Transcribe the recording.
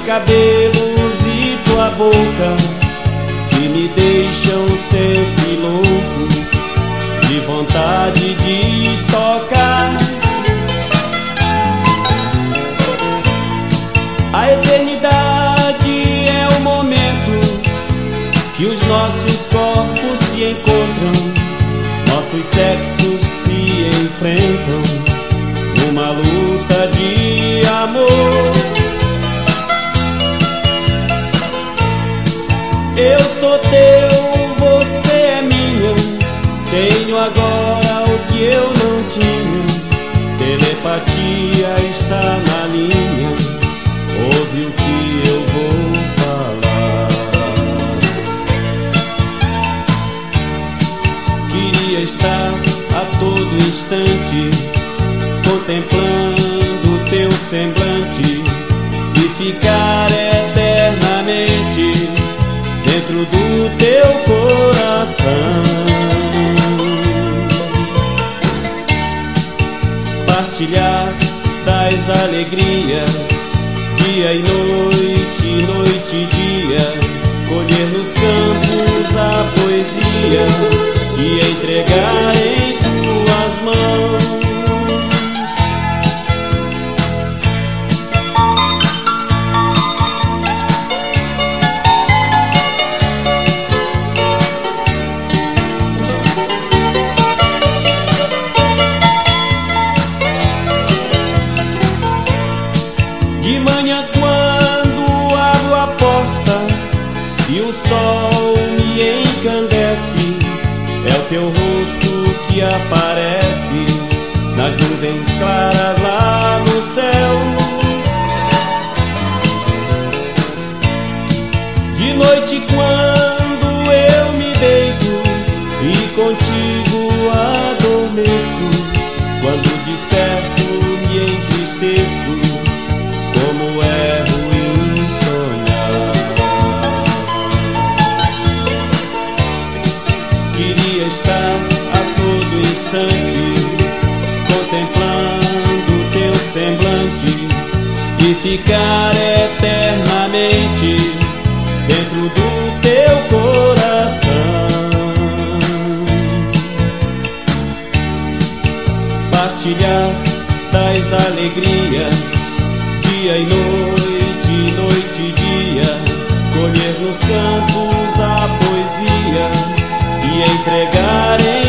cabelos e tua boca que me deixam sempre louco de vontade de tocar. A eternidade é o momento que os nossos corpos se encontram, nossos sexos se enfrentam numa luta de amor. Eu sou teu, você é minha. Tenho agora o que eu não tinha. Telepatia está na linha. Ouve o que eu vou falar. Queria estar a todo instante contemplando teu semblante e ficar Partilhar das alegrias, dia e noite, noite e dia, e o sol me encandece, é o teu rosto que aparece nas nuvens claras lá no céu. De noite quando eu me deito e contigo adormeço, quando desperto me entristeço instante, contemplando teu semblante e ficar eternamente dentro do teu coração. Partilhar das alegrias, dia e noite, noite e dia, colher nos campos a poesia e entregar em